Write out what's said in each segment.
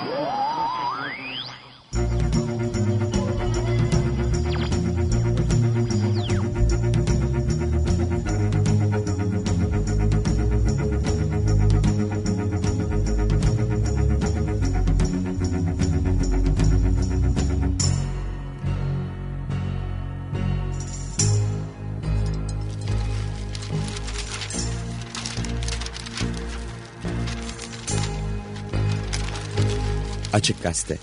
Oh, Açık Gazete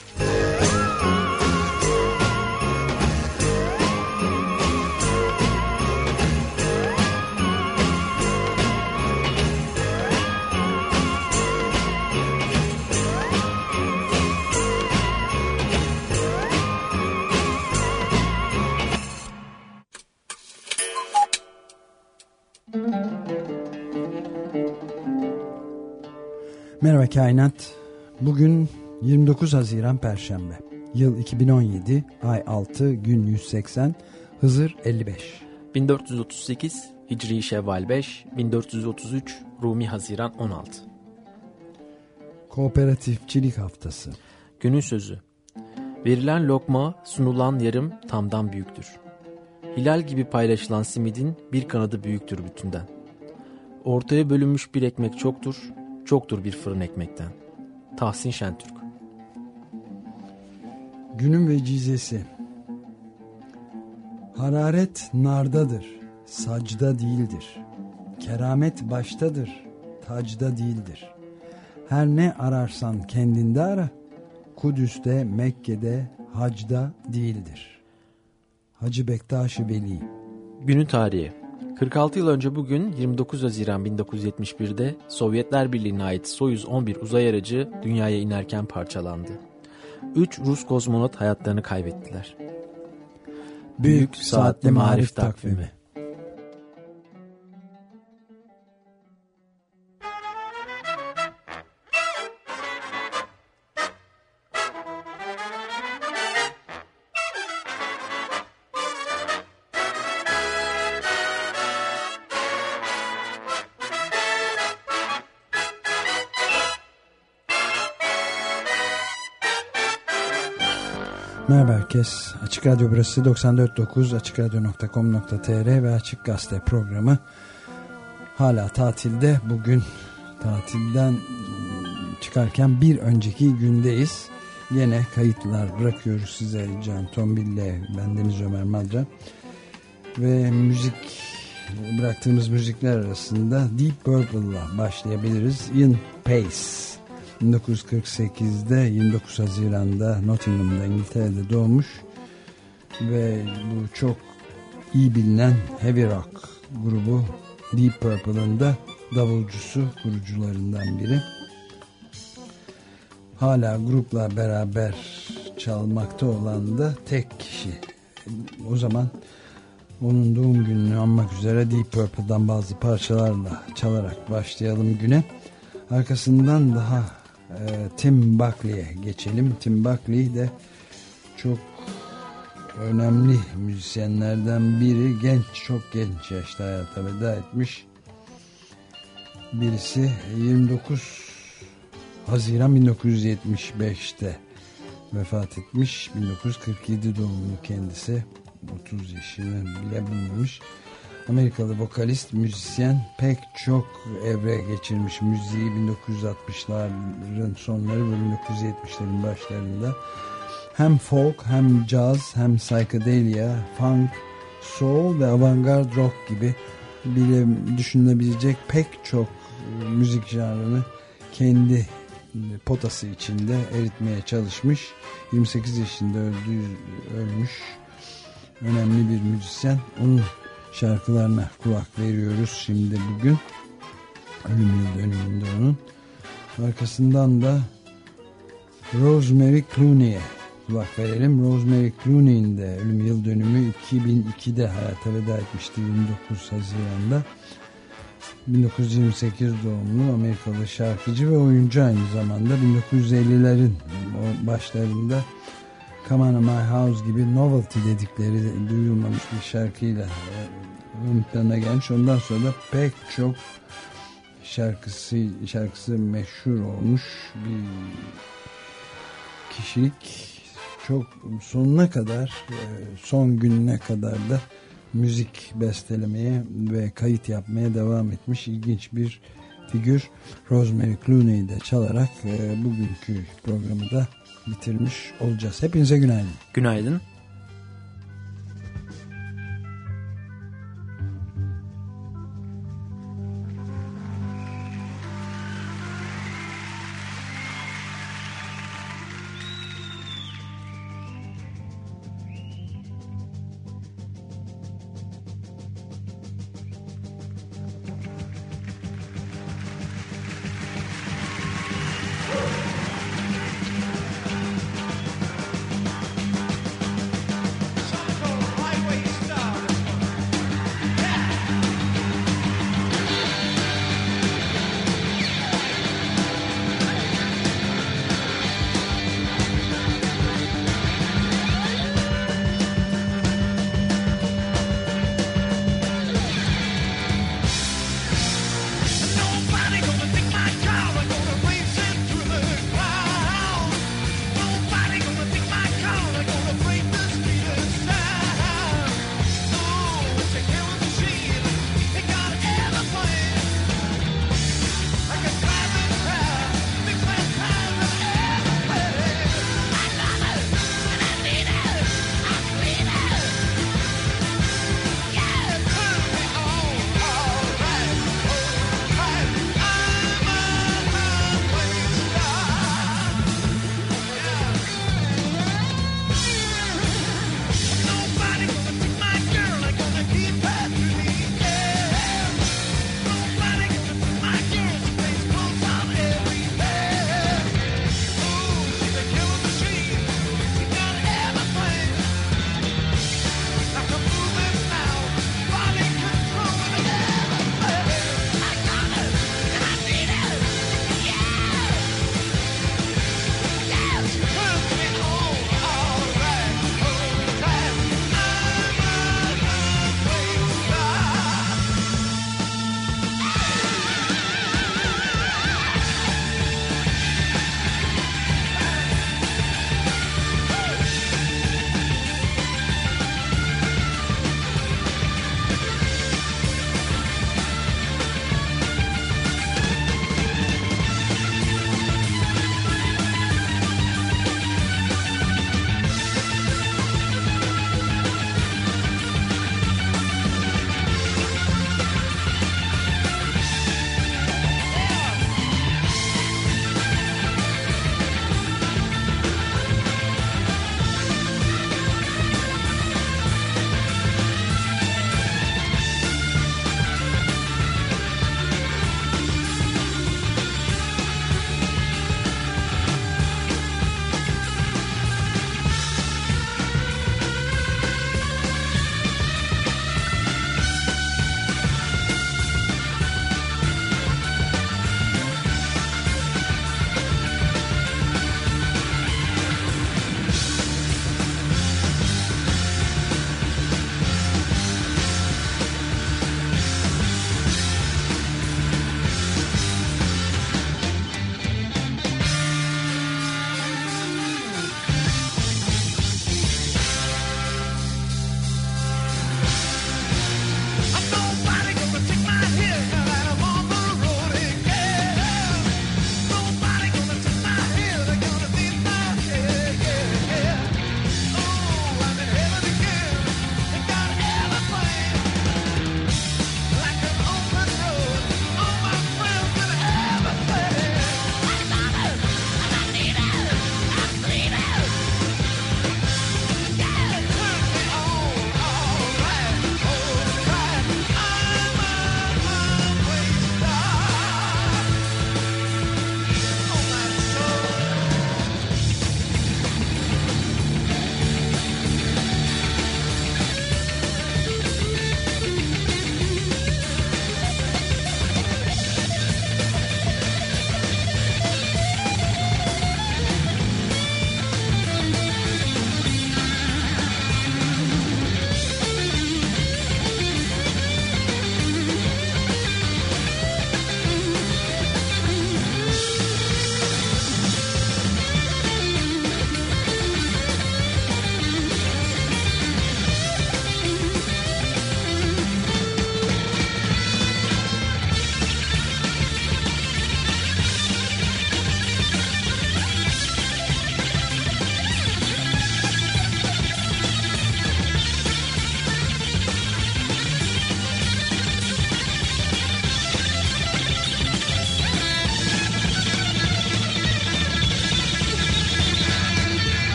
Merhaba Kainat. Bugün 29 Haziran Perşembe. Yıl 2017, ay 6, gün 180, Hızır 55. 1438 Hicri Şevval 5, 1433 Rumi Haziran 16. Kooperatifçilik Haftası. Günün sözü. Verilen lokma sunulan yarım tamdan büyüktür. Hilal gibi paylaşılan simidin bir kanadı büyüktür bütünden. Ortaya bölünmüş bir ekmek çoktur, çoktur bir fırın ekmekten. Tahsin Şentürk Günün vecizesi Hararet nardadır, sacda değildir. Keramet baştadır, tacda değildir. Her ne ararsan kendinde ara, Kudüs'te, Mekke'de, hacda değildir. Hacı Bektaş-ı Veli Günün tarihi 46 yıl önce bugün 29 Haziran 1971'de Sovyetler Birliği'ne ait Soyuz 11 uzay aracı dünyaya inerken parçalandı. 3 Rus kozmonot hayatlarını kaybettiler. Büyük Saatli Marif Takvimi herkes. Açık Radyo burası 94.9 AçıkRadyo.com.tr ve Açık Gazete programı hala tatilde. Bugün tatilden çıkarken bir önceki gündeyiz. Yine kayıtlar bırakıyoruz size Can Tombil ile bendeniz Ömer Madra. Ve müzik bıraktığımız müzikler arasında Deep Purple'la başlayabiliriz. In Pace 1948'de 29 Haziran'da Nottingham'da İngiltere'de doğmuş ve bu çok iyi bilinen heavy rock grubu Deep Purple'ın da davulcusu kurucularından biri. Hala grupla beraber çalmakta olan da tek kişi. O zaman onun doğum gününü anmak üzere Deep Purple'dan bazı parçalarla çalarak başlayalım güne. Arkasından daha Tim Buckley'e geçelim. Tim Buckley de çok önemli müzisyenlerden biri. Genç, çok genç yaşta hayata veda etmiş. Birisi 29 Haziran 1975'te vefat etmiş. 1947 doğumlu kendisi. 30 yaşını bile bulmamış. Amerikalı vokalist, müzisyen pek çok evre geçirmiş müziği 1960'ların sonları ve 1970'lerin başlarında. Hem folk hem jazz hem psychedelia, funk, soul ve avantgard rock gibi bile düşünülebilecek pek çok müzik janrını kendi potası içinde eritmeye çalışmış. 28 yaşında öldü, ölmüş önemli bir müzisyen. Onun şarkılarına kulak veriyoruz şimdi bugün. Ölüm yıl dönümünde onun. Arkasından da Rosemary Clooney'e kulak verelim. Rosemary Clooney'in de ölüm yıl dönümü 2002'de hayata veda etmişti 29 Haziran'da. 1928 doğumlu Amerikalı şarkıcı ve oyuncu aynı zamanda 1950'lerin başlarında Come On My House gibi novelty dedikleri duyulmamış bir şarkıyla e, ön gelmiş. Ondan sonra da pek çok şarkısı şarkısı meşhur olmuş bir kişilik çok sonuna kadar e, son gününe kadar da müzik bestelemeye ve kayıt yapmaya devam etmiş ilginç bir figür Rosemary Clooney'i de çalarak e, bugünkü programı da bitirmiş olacağız. Hepinize günaydın. Günaydın.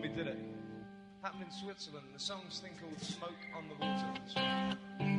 We did it. Happened in Switzerland. The song's thing called Smoke on the Water.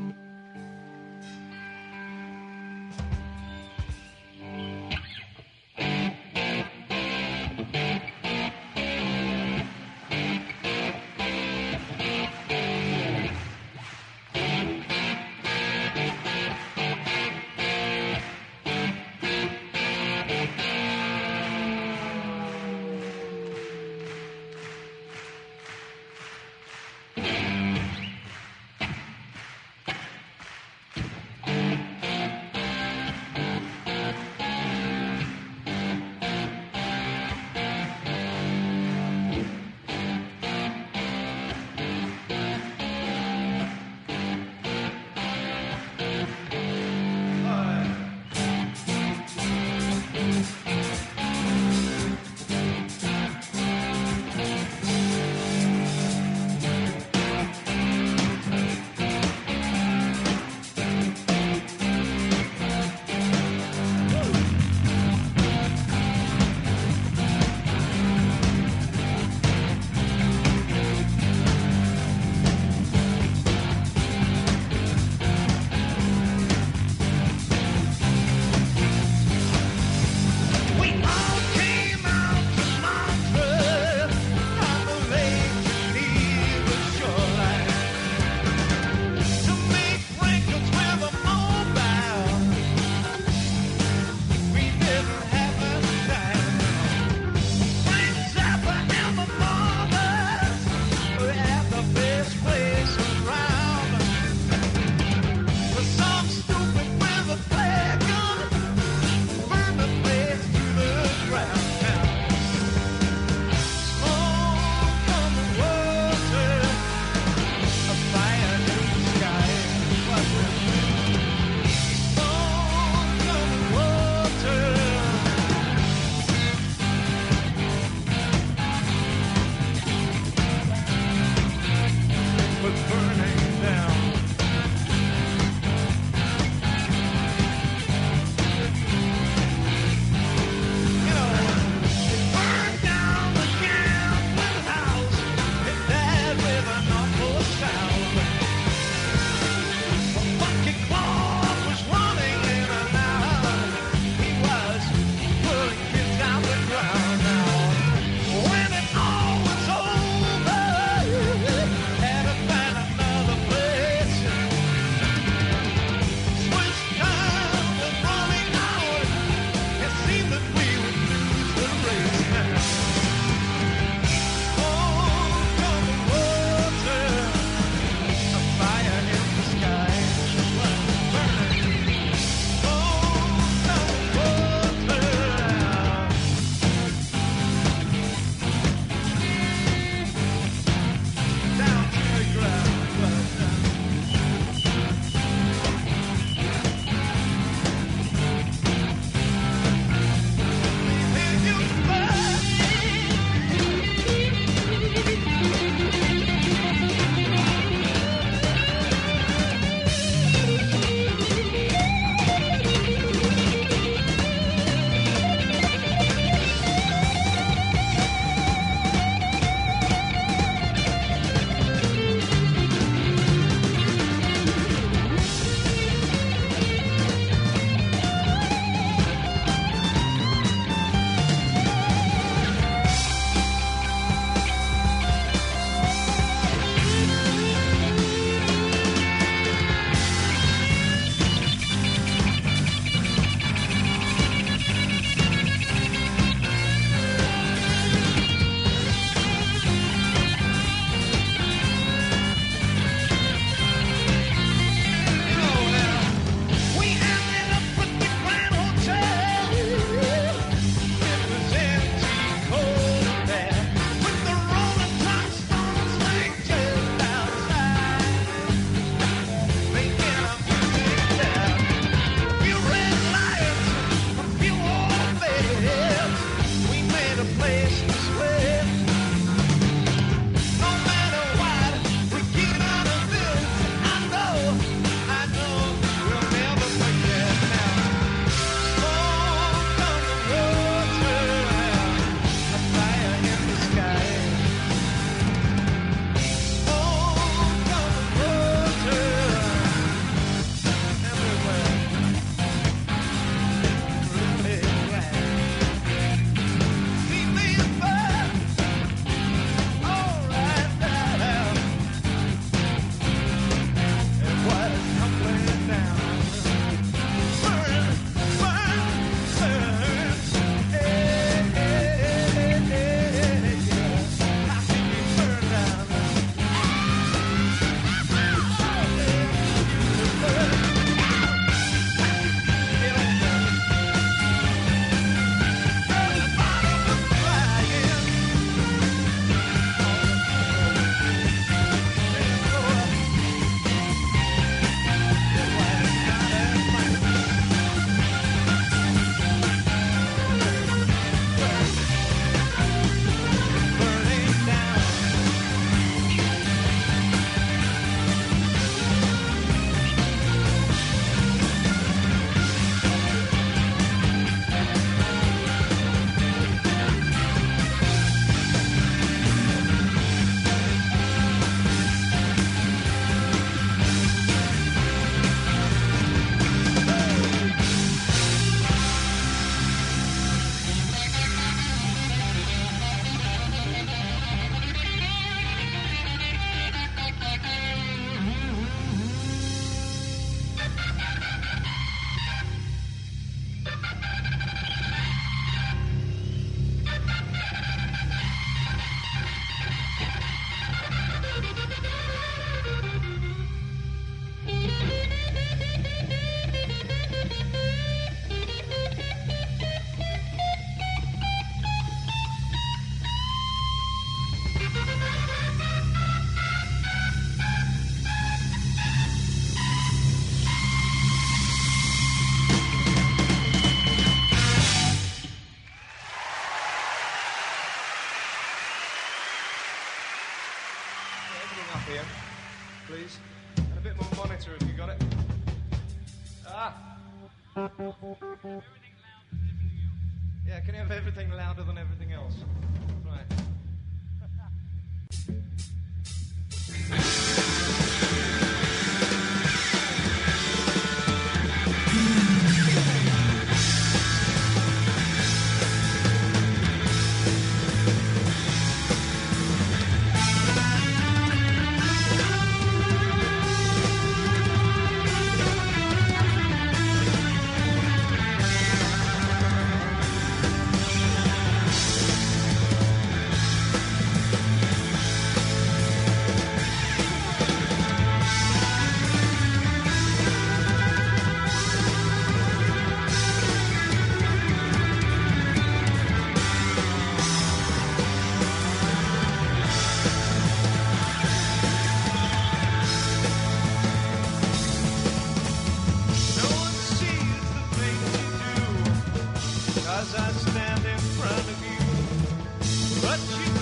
But you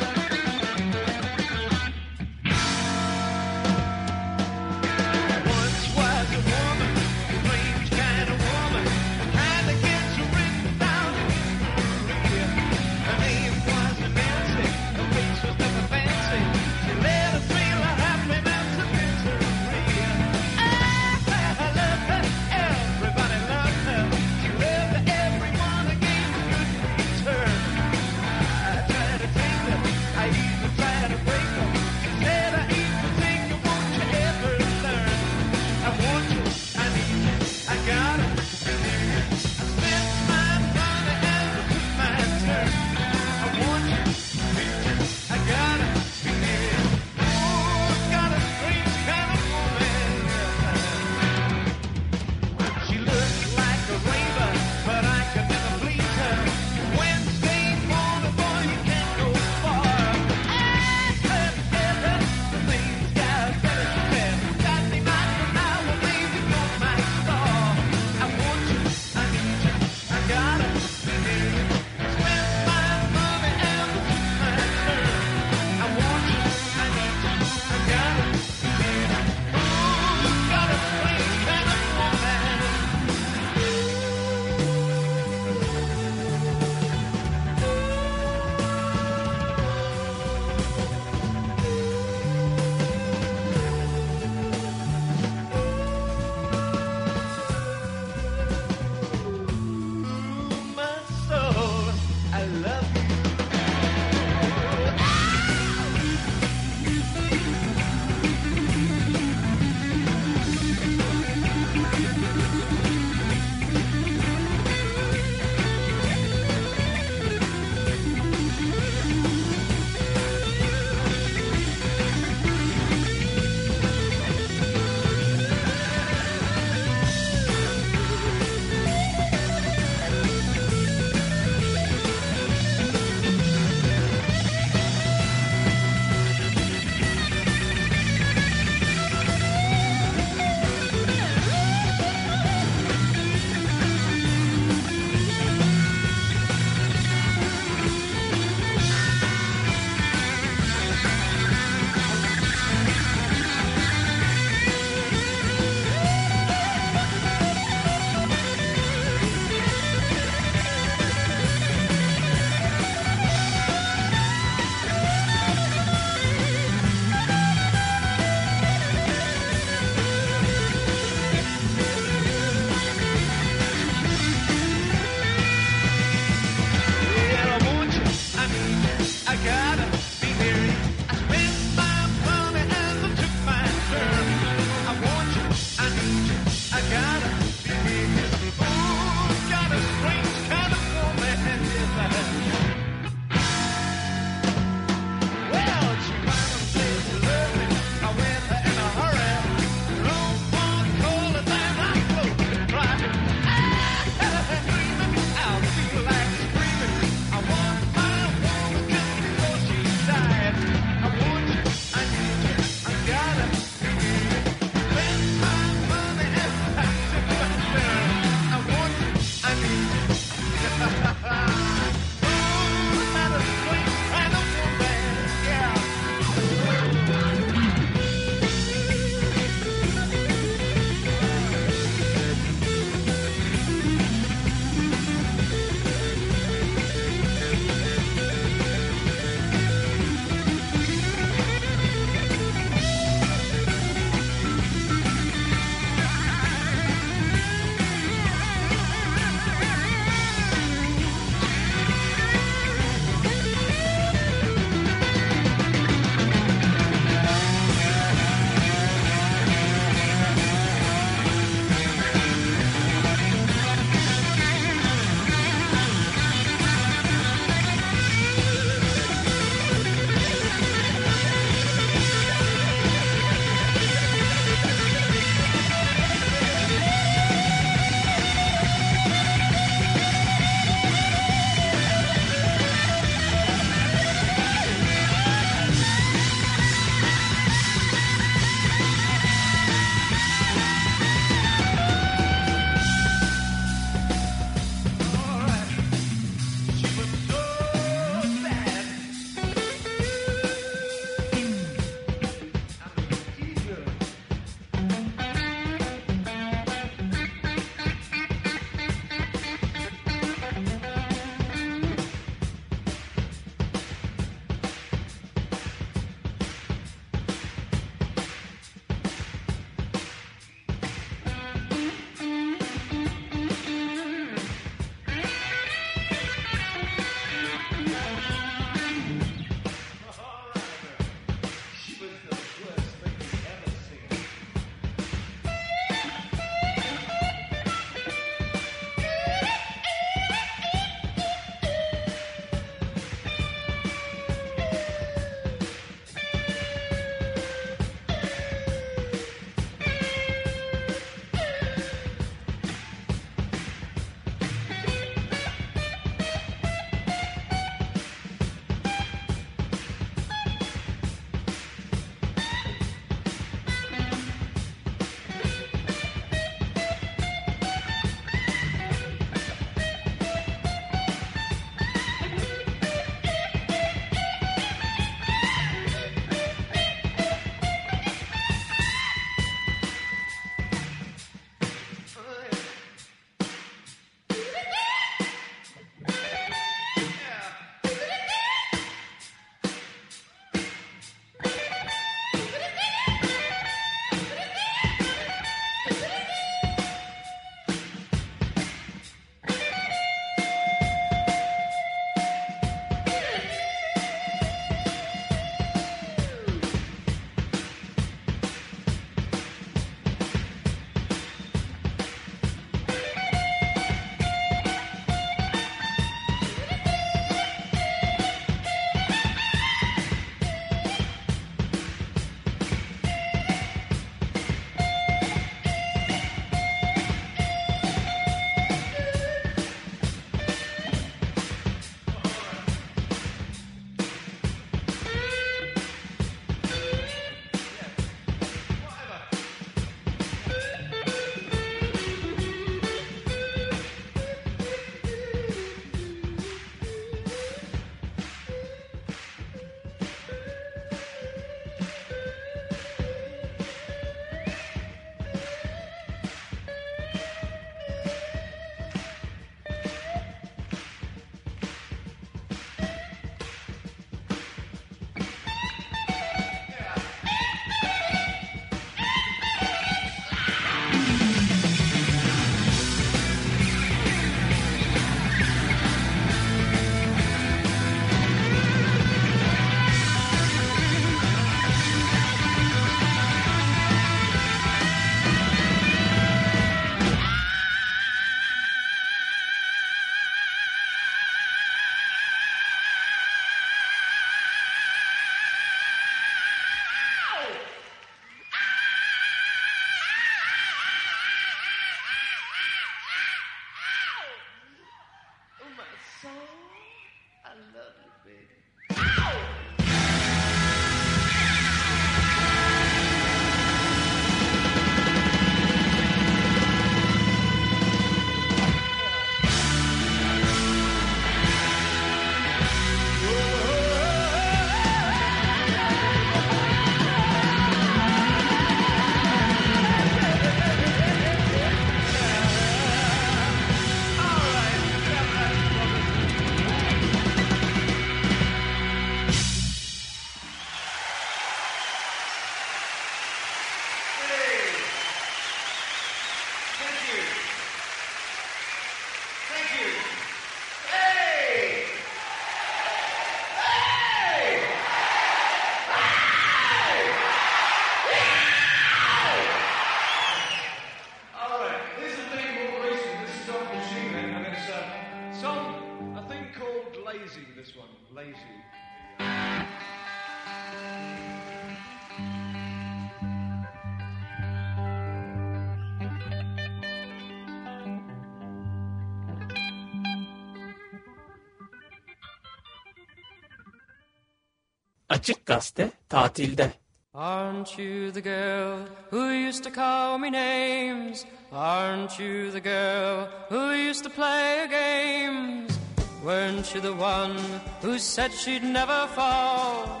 Açık Gazete tatilde. Aren't you the girl who used to call me names? Aren't you the girl who used to play games? Weren't you the one who said she'd never fall?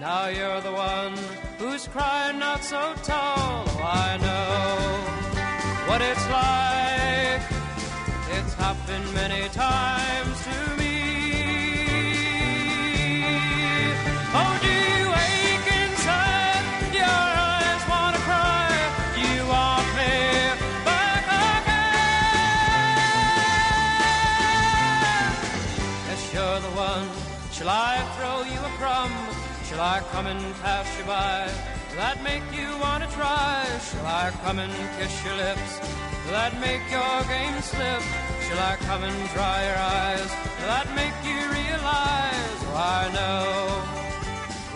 Now you're the one who's crying not so tall. I know what it's like. It's happened many times Shall I come and pass you by? That make you want to try? Shall I come and kiss your lips? That make your game slip? Shall I come and dry your eyes? That make you realize? Oh, I know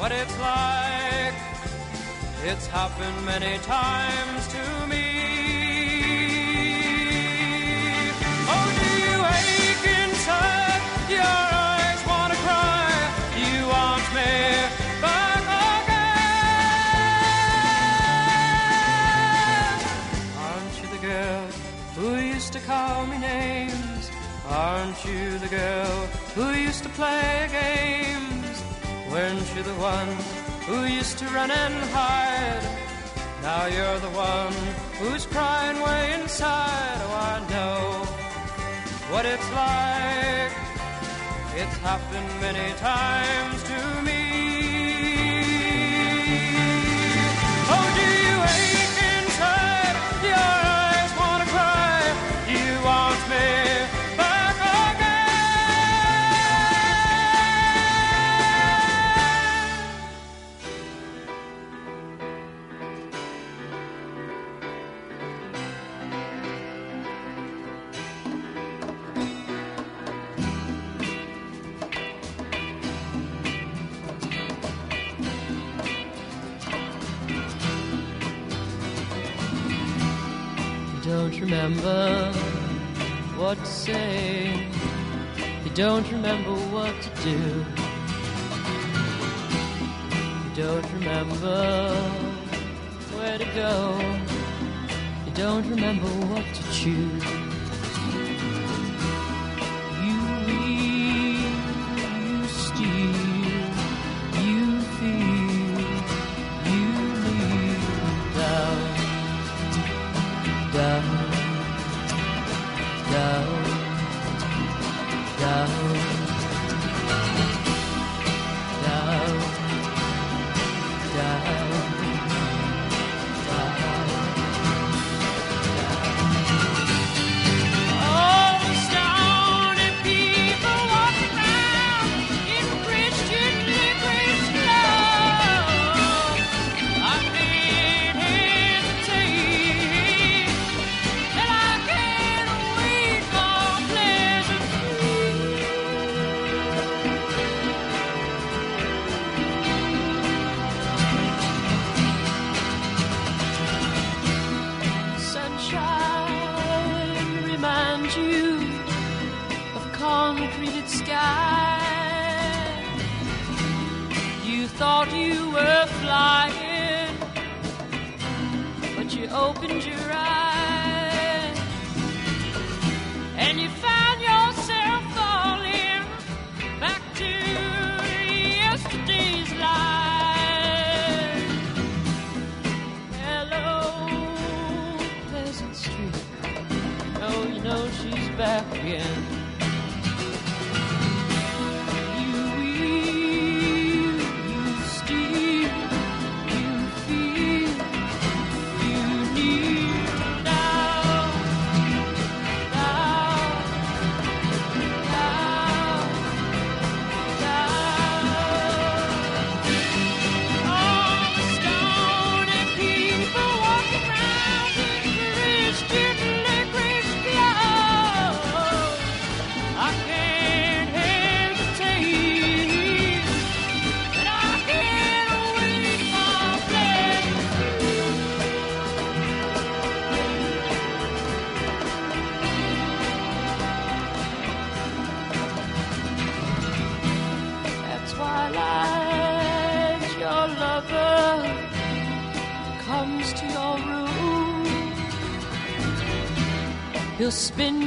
what it's like. It's happened many times to me. Oh, do you ache Aren't you the girl who used to play games? Weren't you the one who used to run and hide? Now you're the one who's crying way inside. Oh, I know what it's like. It's happened many times to me. Remember what to say. You don't remember what to do. You don't remember where to go. You don't remember what to choose. spin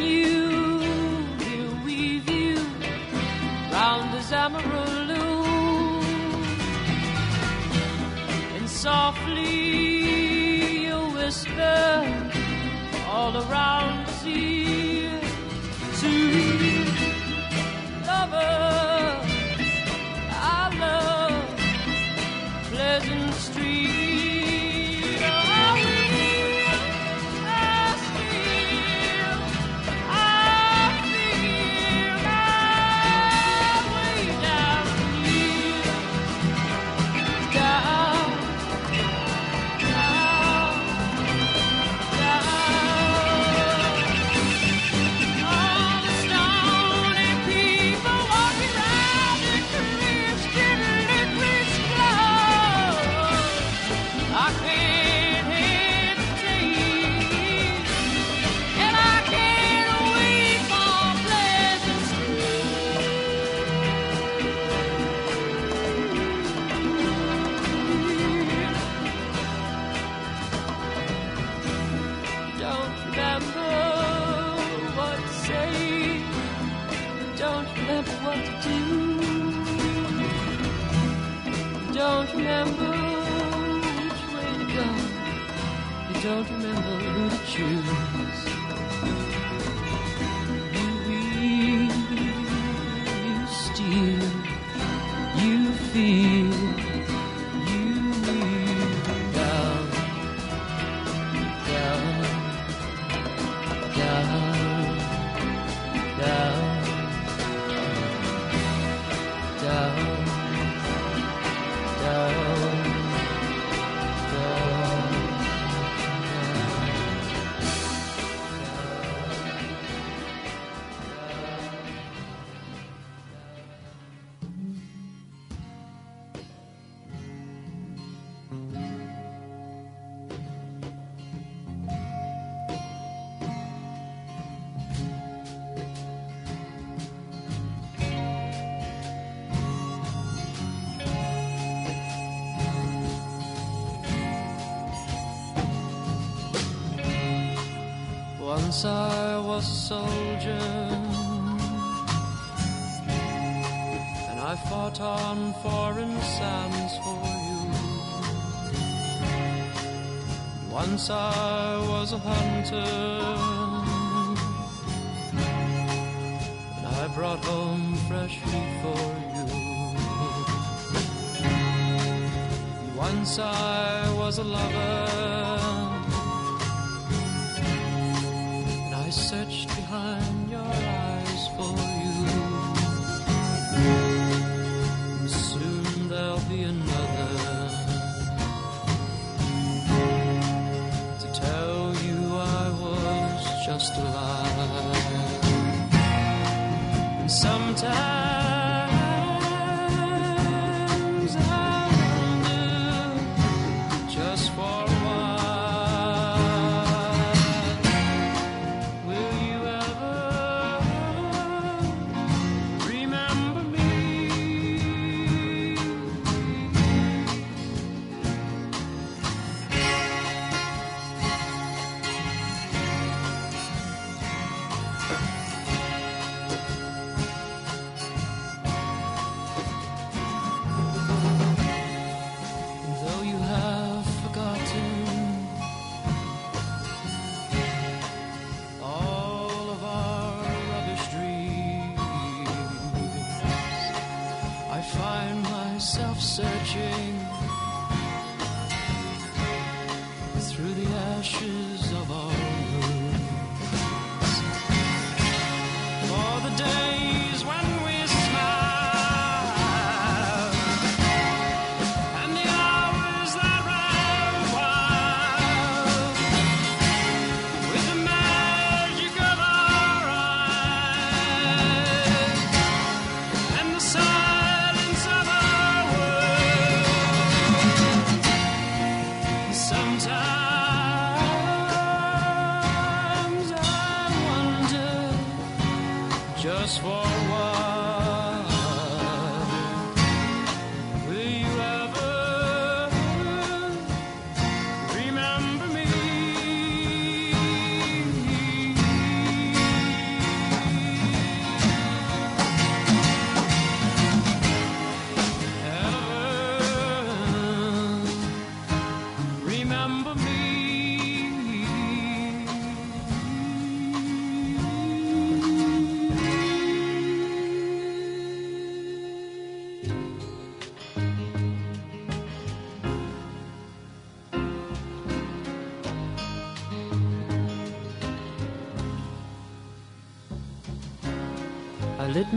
once I was a soldier. And I fought on foreign sands for you. Once I was a hunter. And I brought home fresh meat for you. Once I was a lover. I searched behind your eyes for you. Soon there'll be another to tell you I was just alive. And sometimes.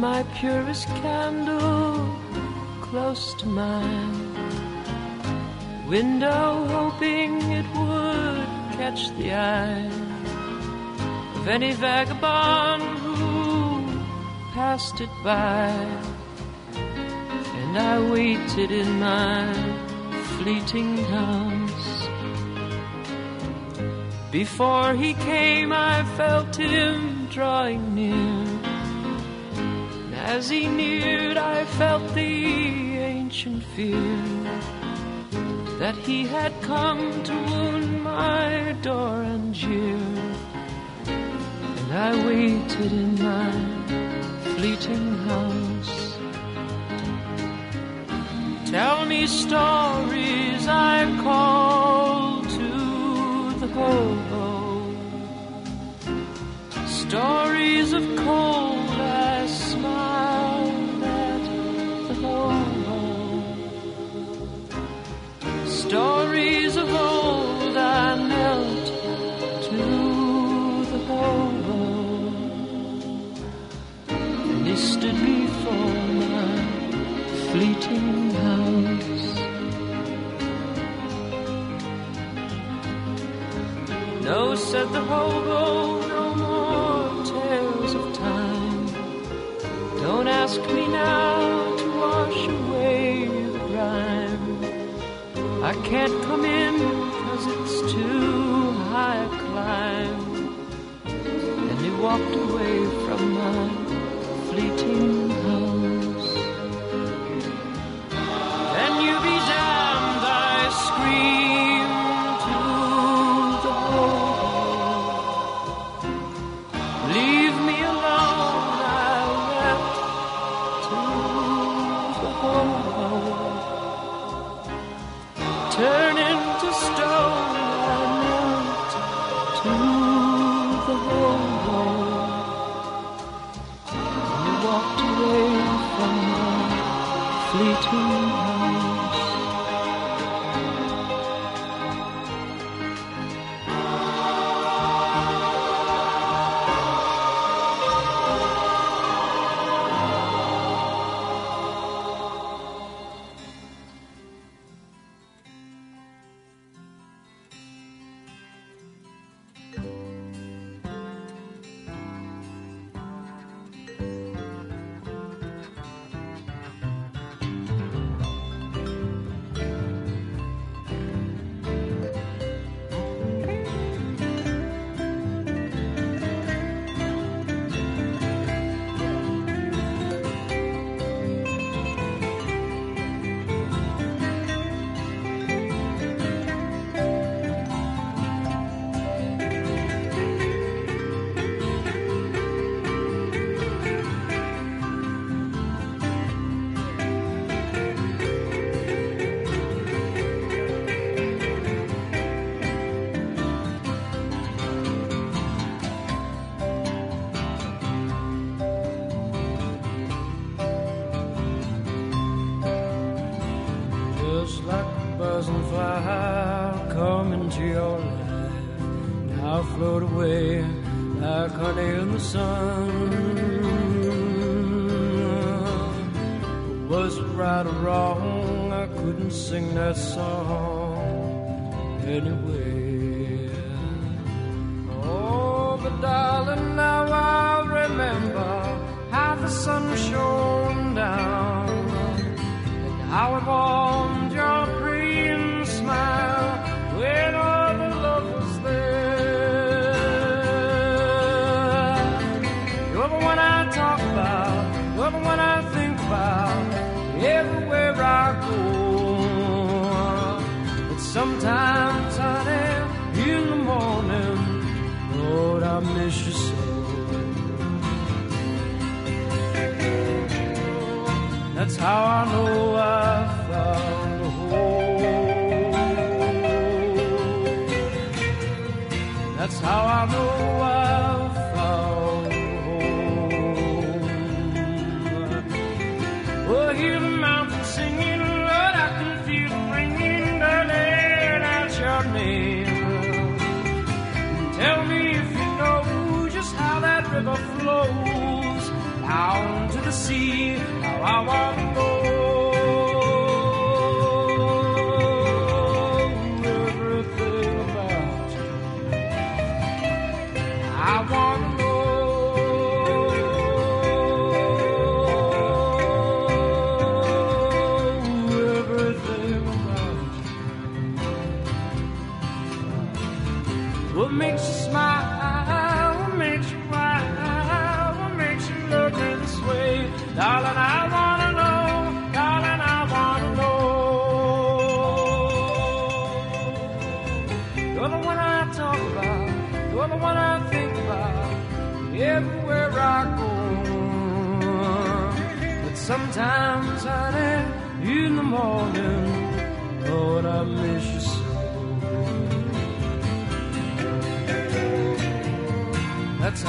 My purest candle close to mine. Window hoping it would catch the eye of any vagabond who passed it by. And I waited in my fleeting house. Before he came, I felt him drawing near. As he neared, I felt the ancient fear that he had come to wound my door and jeer. And I waited in my fleeting house. Tell me stories I call to the hobo. Stories of cold said the hobo, no more tales of time. Don't ask me now to wash away the grime. I can't come in cause it's too high a climb. And he walked away from my fleeting Was it right or wrong? I couldn't sing that song anyway. Oh, but darling, now I'll remember how the sun shone down and how it warmed how I know I found a home. That's how I know I Kawangu.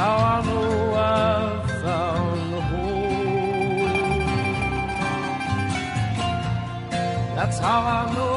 how I know I've found the home. That's how I know.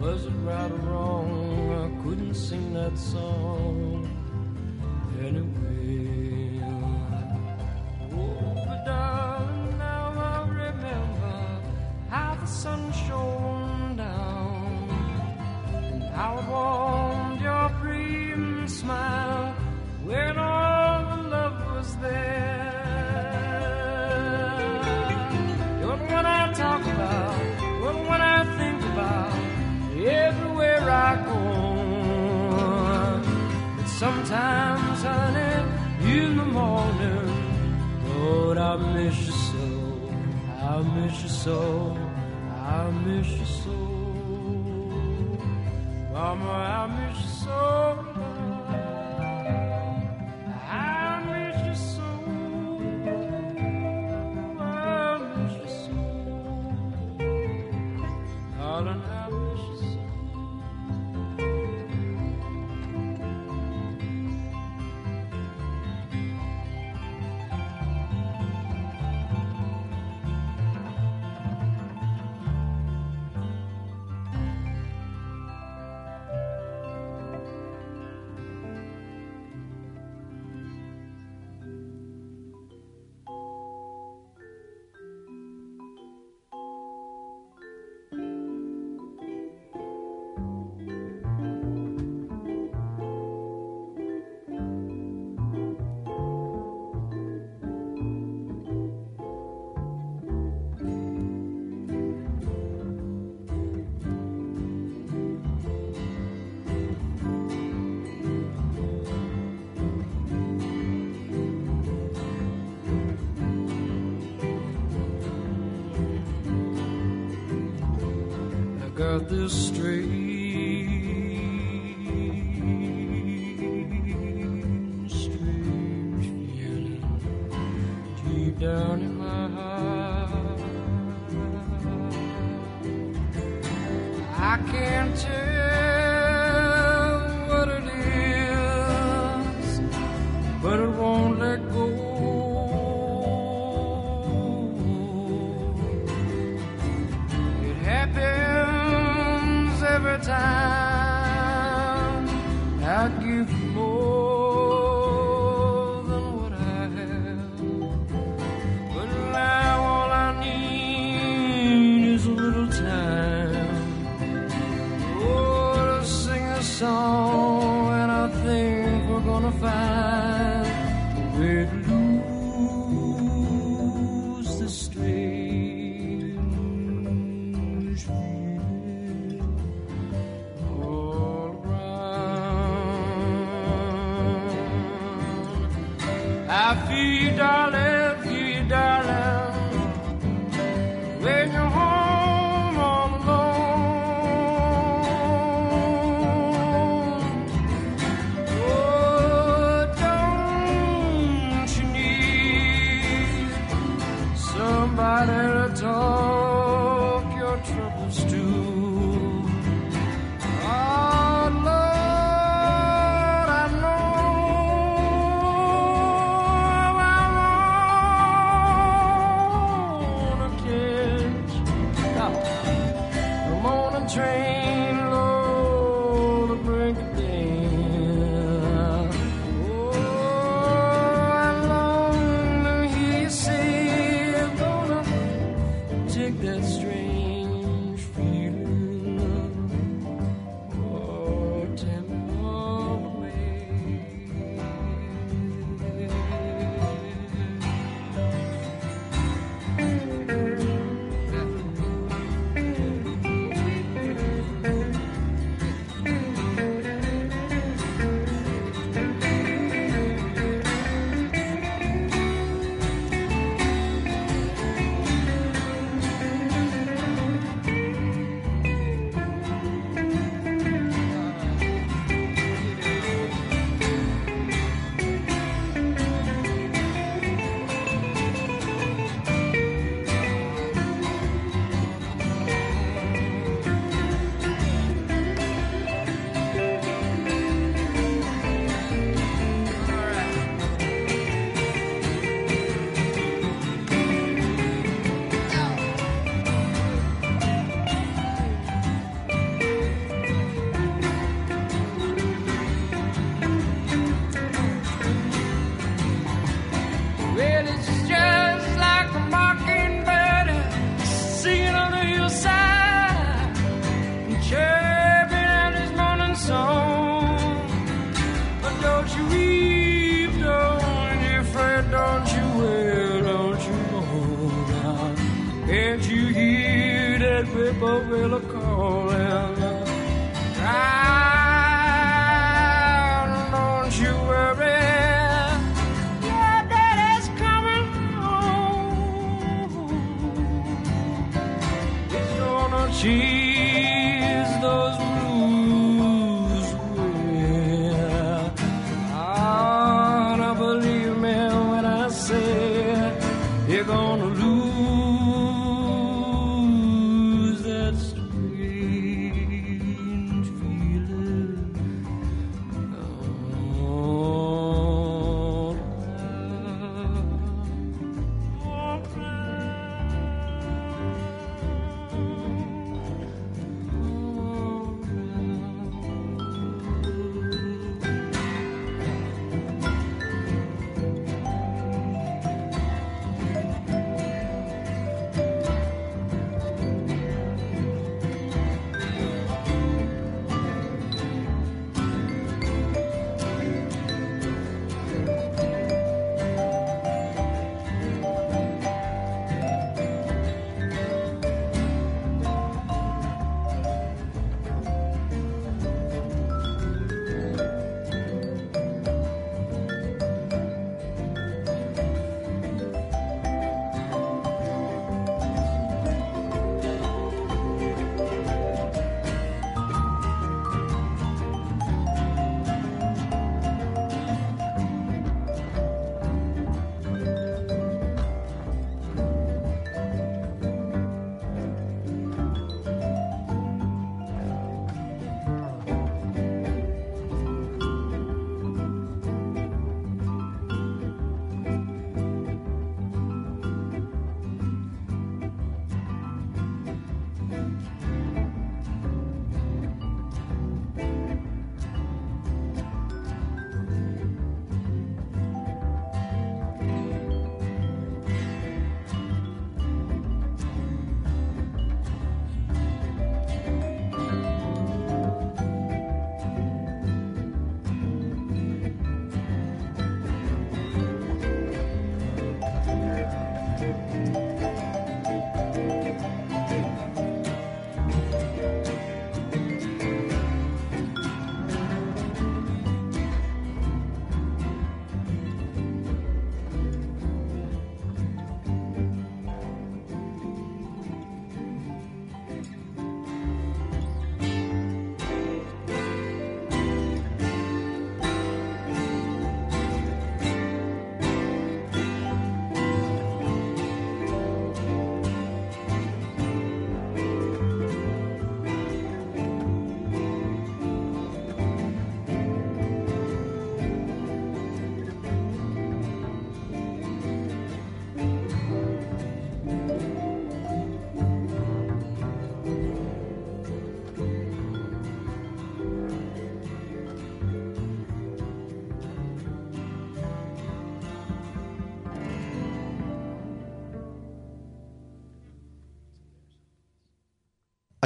Was it right or wrong? I couldn't sing that song anyway. Oh, but darling, now I remember how the sun shone down and how it was. sometimes, honey, in the morning. Lord, I miss you so. I miss you so. I miss you so. Mama, I miss you so.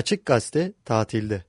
Açık Gazete tatilde.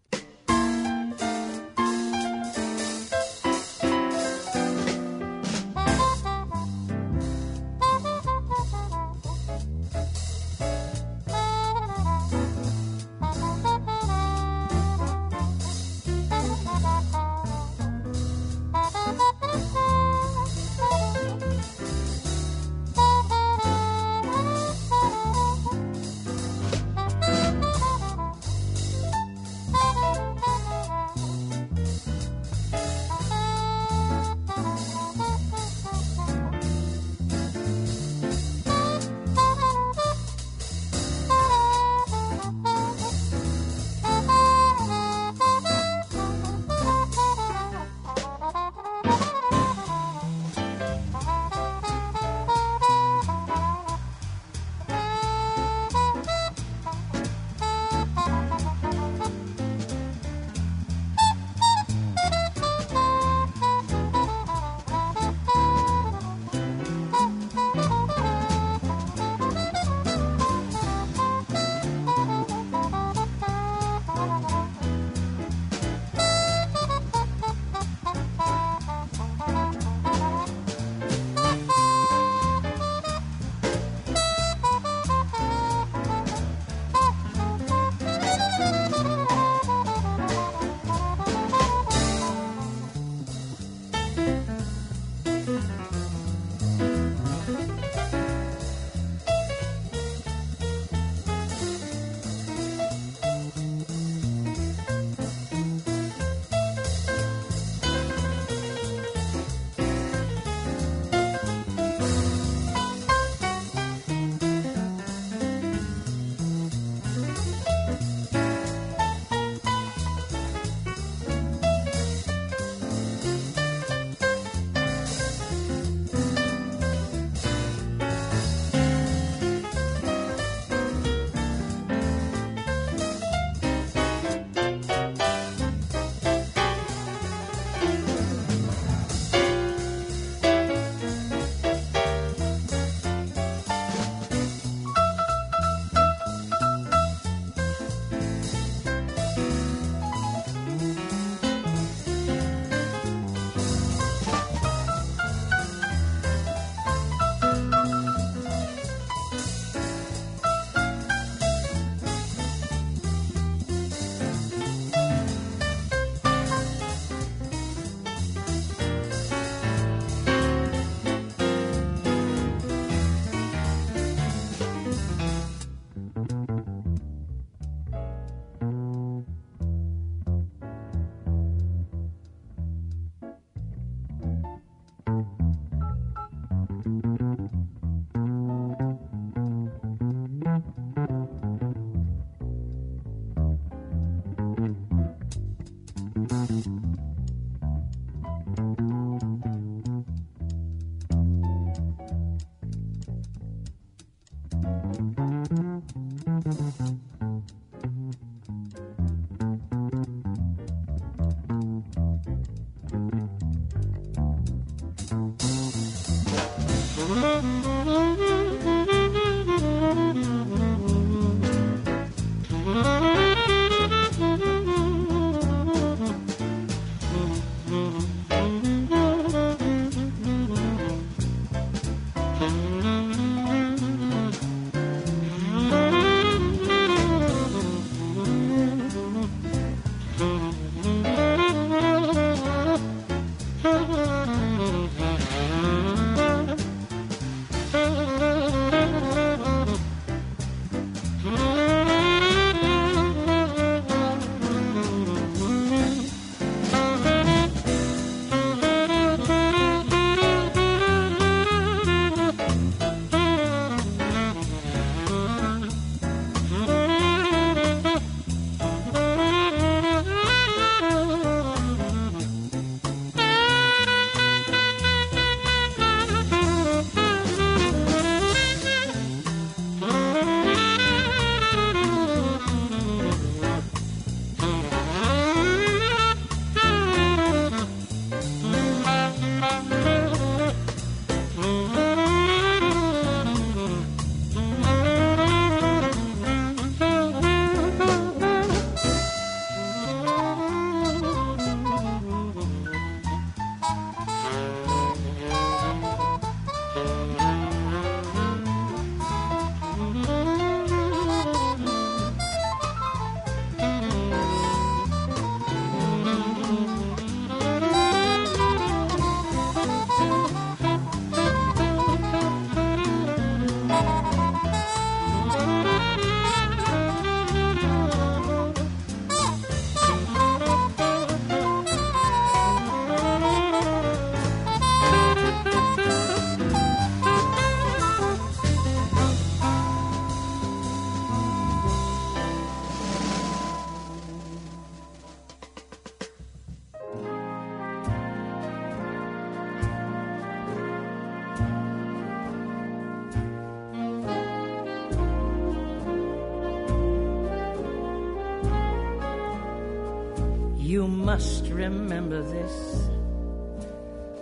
Remember this.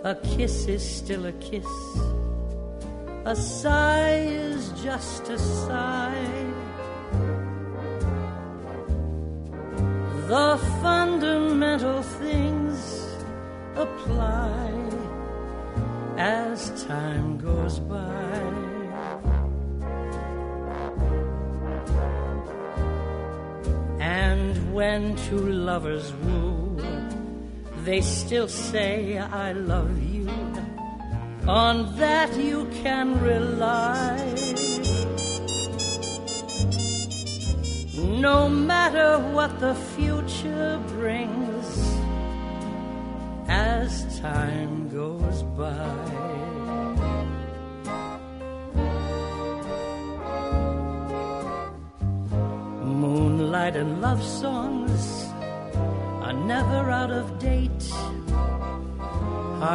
A kiss is still a kiss. A sigh is just a sigh. The fundamental things apply as time goes by. And when two lovers woo, they still say, I love you. On that you can rely. No matter what the future brings as time goes by. Moonlight and love songs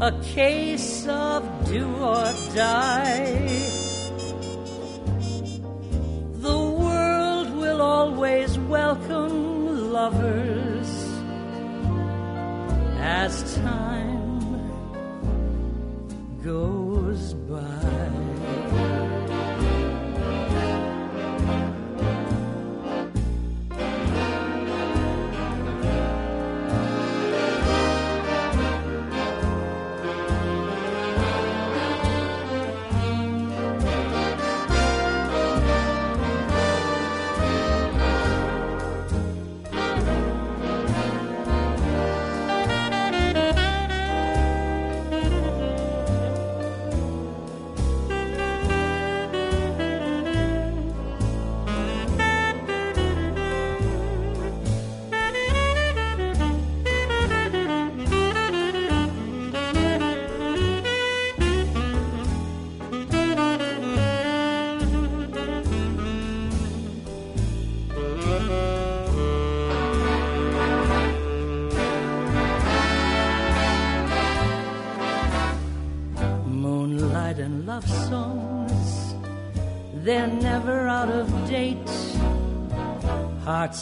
a case of do or die. The world will always welcome lovers as time goes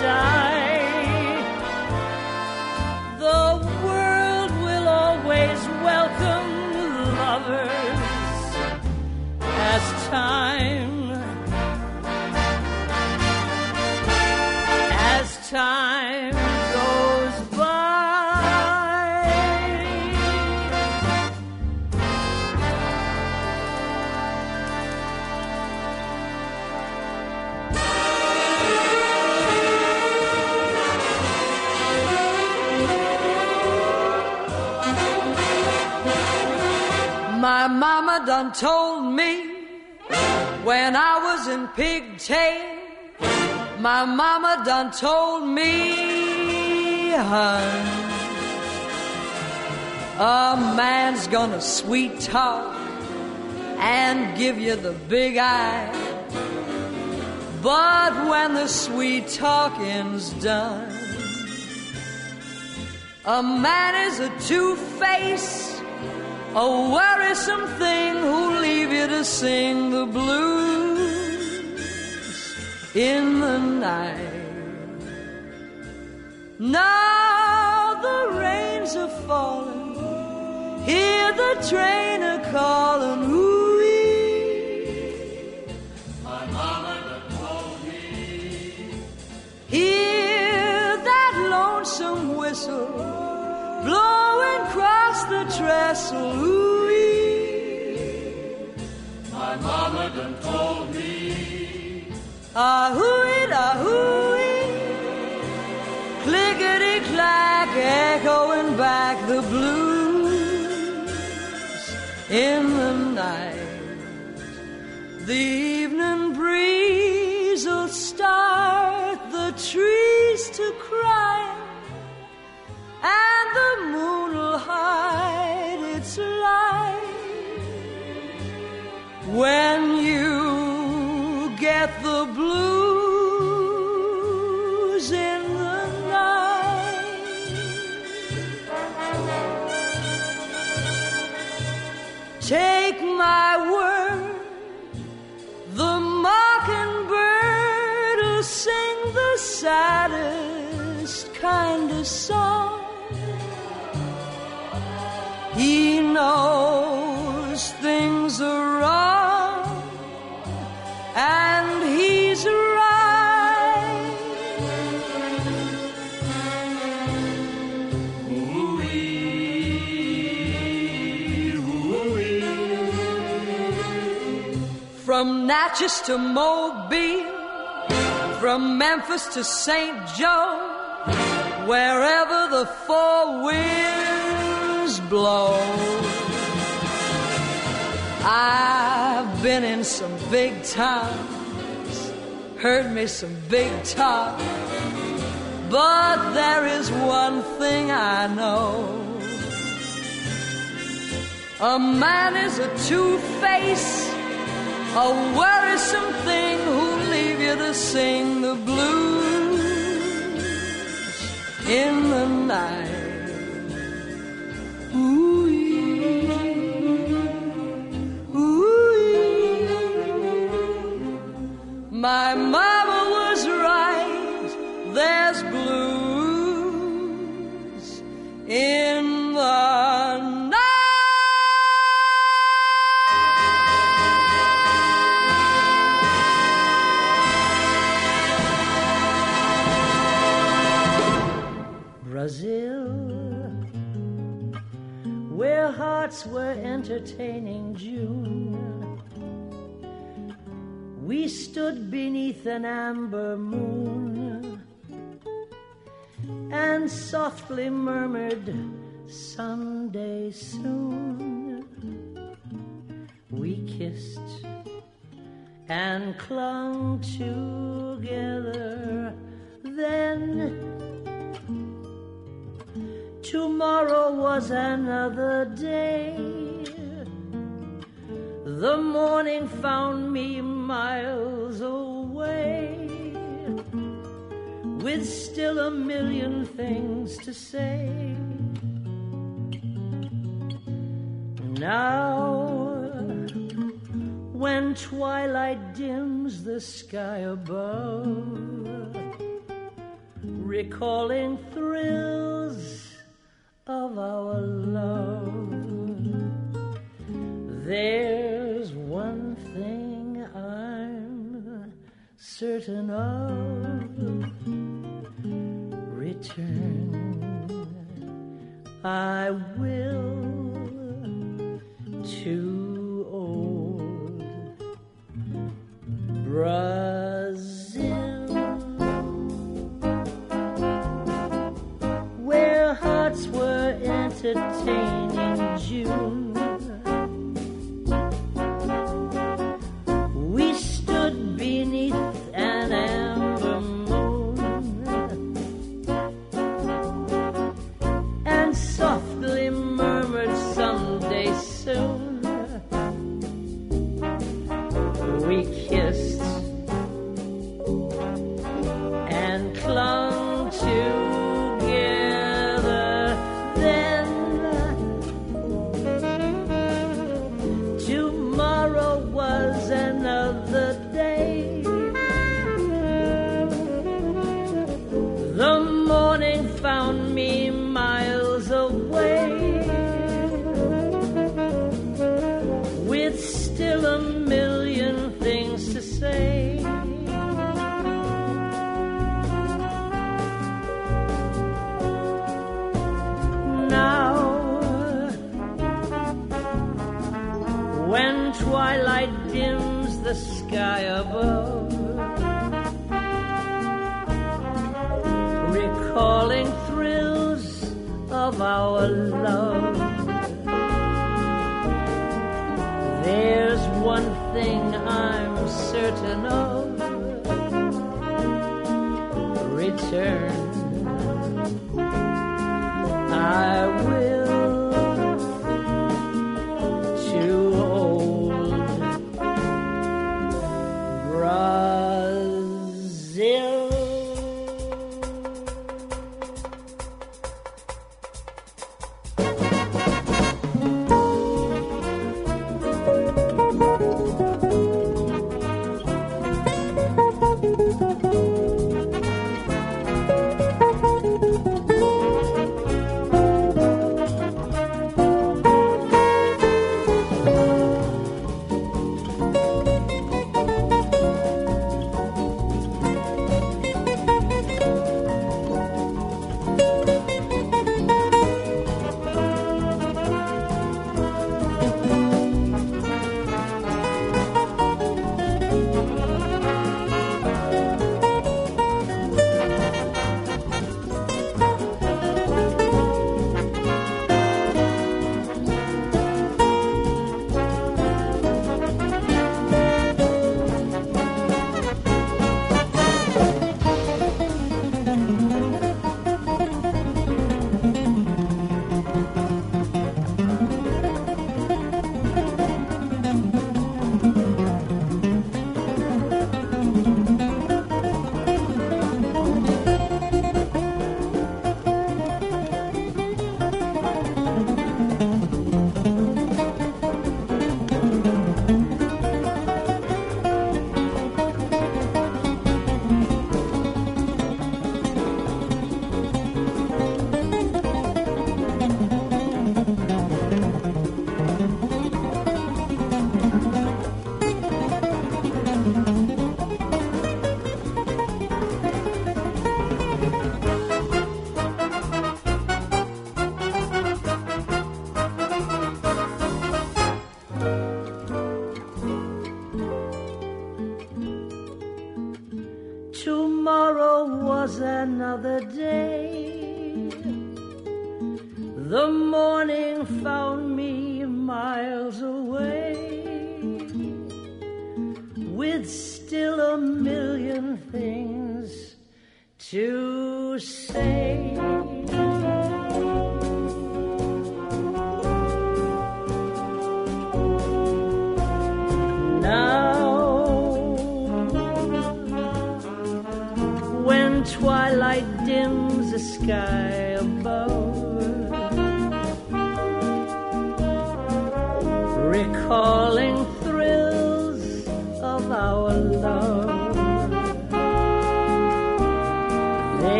die. Done told me when I was in pigtail. My mama done told me, hun, a man's gonna sweet talk and give you the big eye. But when the sweet talking's done, a man is a two-face a worrisome thing who'll leave you to sing the blues in the night. Now the rains are falling, hear the train a calling, the. St. Louis. My mama done told me. Ah-hooey, ah-hooey, clickety clack, echoing back the blues in the night. The evening breeze will start the trees when you get the blues in the night. Take my word, the mockingbird will sing the saddest kind of song. He knows Natchez to Mobile, from Memphis to St. Joe, wherever the four winds blow. I've been in some big towns, heard me some big talk, but there is one thing I know. A man is a two-face, a worrisome thing who'll leave you to sing the blues in the night. Ooh, My mama was right. There's blues in hearts were entertaining June. We stood beneath an amber moon and softly murmured, Someday soon. We kissed and clung together. Tomorrow was another day. The morning found me miles away with still a million things to say. Now, when twilight dims the sky above, recalling thrills love. There's one thing I'm certain of return. I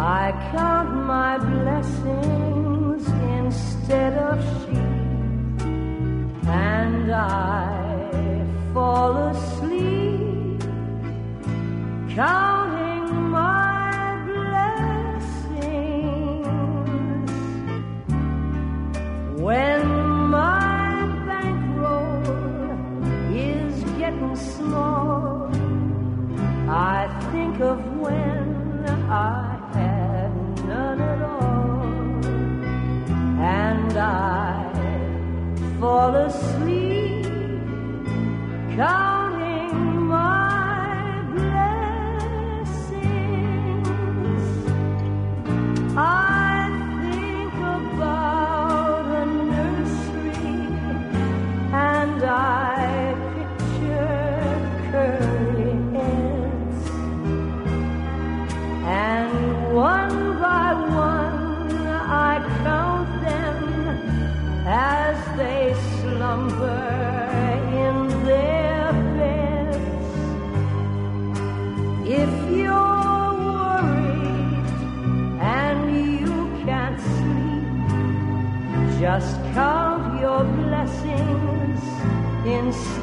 I count my blessings instead of sheep, and I fall asleep. Count fall asleep. Counting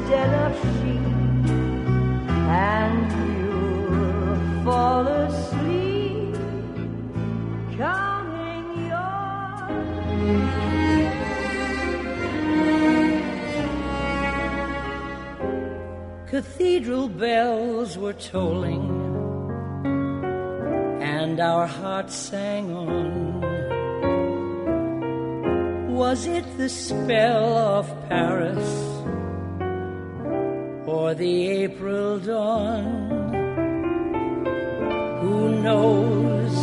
instead of sheep, and you'll fall asleep counting your cathedral bells were tolling, and our hearts sang on. Was it the spell of Paris or the April dawn? Who knows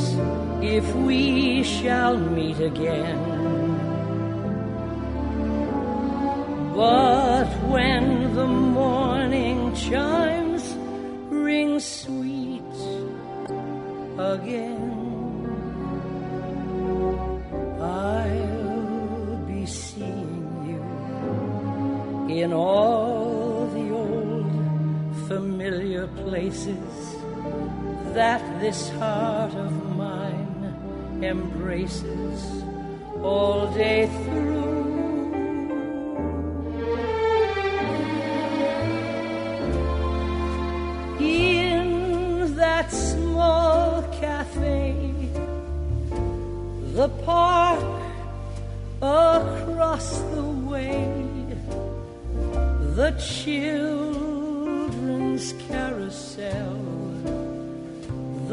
if we shall meet again? But when the morning chimes ring sweet again, places that this heart of mine embraces all day through. In that small cafe, the park across the way, the children's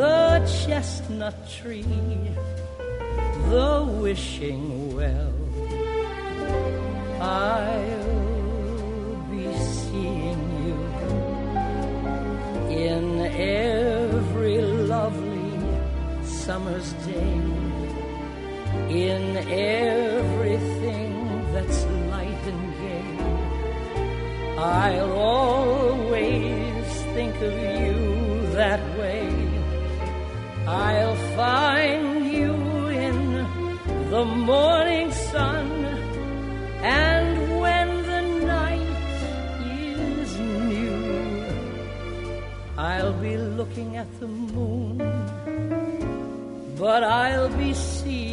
the chestnut tree, the wishing well. I'll be seeing you in every lovely summer's day, in everything that's light and gay. I'll always think of you. I'll find you in the morning sun, and when the night is new, I'll be looking at the moon, but I'll be seeing